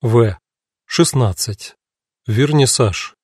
В. 16. Вернисаж.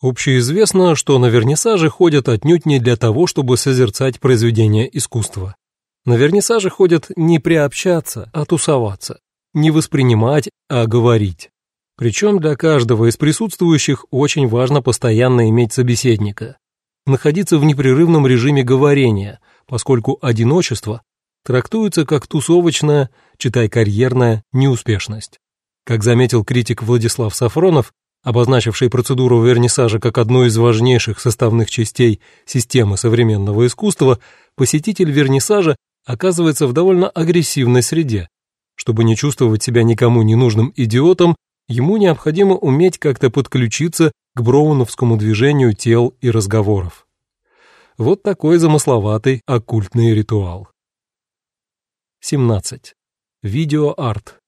Общеизвестно, что на вернисаже ходят отнюдь не для того, чтобы созерцать произведения искусства. На вернисаже ходят не приобщаться, а тусоваться, не воспринимать, а говорить. Причем для каждого из присутствующих очень важно постоянно иметь собеседника, находиться в непрерывном режиме говорения, поскольку одиночество трактуется как тусовочная, читай карьерная, неуспешность. Как заметил критик Владислав Сафронов, обозначивший процедуру вернисажа как одну из важнейших составных частей системы современного искусства, посетитель вернисажа оказывается в довольно агрессивной среде. Чтобы не чувствовать себя никому ненужным идиотом, ему необходимо уметь как-то подключиться к броуновскому движению тел и разговоров. Вот такой замысловатый оккультный ритуал. 17. Видеоарт.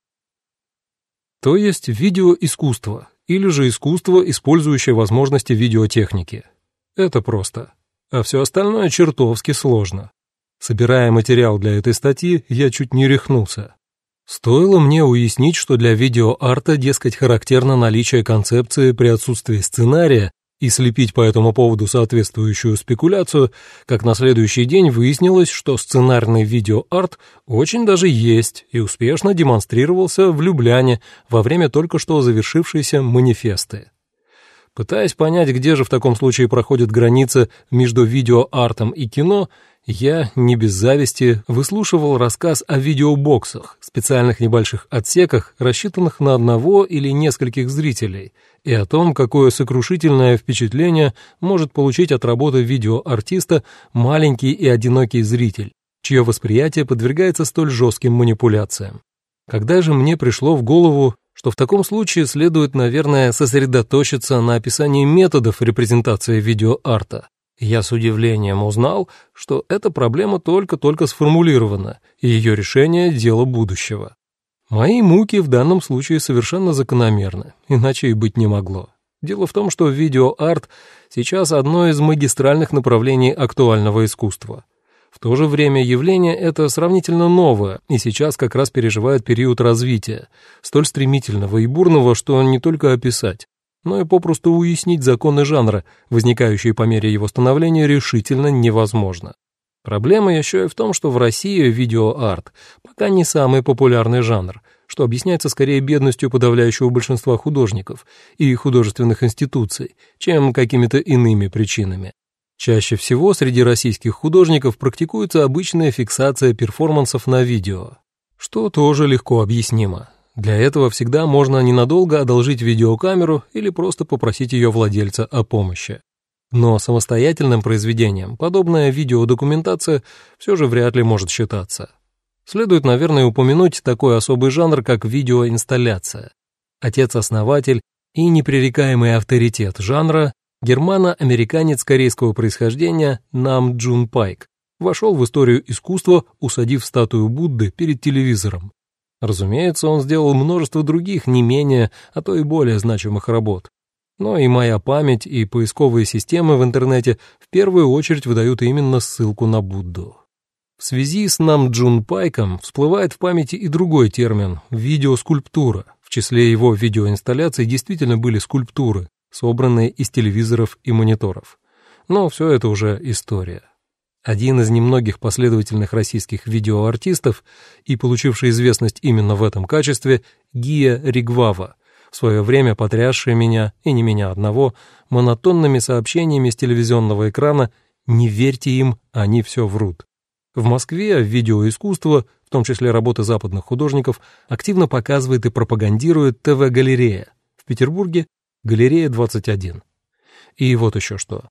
То есть видеоискусство, или же искусство, использующее возможности видеотехники. Это просто. А все остальное чертовски сложно. Собирая материал для этой статьи, я чуть не рехнулся. Стоило мне уяснить, что для видеоарта, дескать, характерно наличие концепции при отсутствии сценария и слепить по этому поводу соответствующую спекуляцию, как на следующий день выяснилось, что сценарный видеоарт очень даже есть и успешно демонстрировался в Любляне во время только что завершившейся манифесты. Пытаясь понять, где же в таком случае проходит граница между видеоартом и кино, я, не без зависти, выслушивал рассказ о видеобоксах, специальных небольших отсеках, рассчитанных на одного или нескольких зрителей, и о том, какое сокрушительное впечатление может получить от работы видеоартиста маленький и одинокий зритель, чье восприятие подвергается столь жестким манипуляциям. Когда же мне пришло в голову, что в таком случае следует, наверное, сосредоточиться на описании методов репрезентации видеоарта, я с удивлением узнал, что эта проблема только-только сформулирована, и ее решение – дело будущего. Мои муки в данном случае совершенно закономерны, иначе и быть не могло. Дело в том, что видеоарт сейчас одно из магистральных направлений актуального искусства. В то же время явление это сравнительно новое и сейчас как раз переживает период развития, столь стремительного и бурного, что не только описать, но и попросту уяснить законы жанра, возникающие по мере его становления, решительно невозможно. Проблема еще и в том, что в России видеоарт пока не самый популярный жанр, что объясняется скорее бедностью подавляющего большинства художников и художественных институций, чем какими-то иными причинами. Чаще всего среди российских художников практикуется обычная фиксация перформансов на видео, что тоже легко объяснимо. Для этого всегда можно ненадолго одолжить видеокамеру или просто попросить ее владельца о помощи. Но самостоятельным произведением подобная видеодокументация все же вряд ли может считаться. Следует, наверное, упомянуть такой особый жанр, как видеоинсталляция. Отец-основатель и непререкаемый авторитет жанра германо-американец корейского происхождения Нам Джун Пайк вошел в историю искусства, усадив статую Будды перед телевизором. Разумеется, он сделал множество других не менее, а то и более значимых работ. Но и моя память, и поисковые системы в интернете в первую очередь выдают именно ссылку на Будду. В связи с нам Джун Пайком всплывает в памяти и другой термин – видеоскульптура. В числе его видеоинсталляций действительно были скульптуры, собранные из телевизоров и мониторов. Но все это уже история. Один из немногих последовательных российских видеоартистов и получивший известность именно в этом качестве, Гия Ригвава, в свое время потрясший меня, и не меня одного, монотонными сообщениями с телевизионного экрана «Не верьте им, они все врут». В Москве видеоискусство, в том числе работы западных художников, активно показывает и пропагандирует ТВ-галерея. В Петербурге – галерея 21. И вот еще что.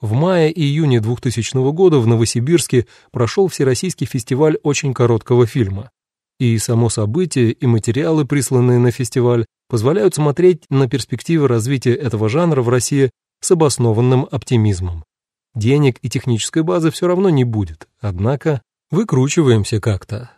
В мае-июне 2000 года в Новосибирске прошел Всероссийский фестиваль очень короткого фильма. И само событие, и материалы, присланные на фестиваль, позволяют смотреть на перспективы развития этого жанра в России с обоснованным оптимизмом. Денег и технической базы все равно не будет, однако выкручиваемся как-то.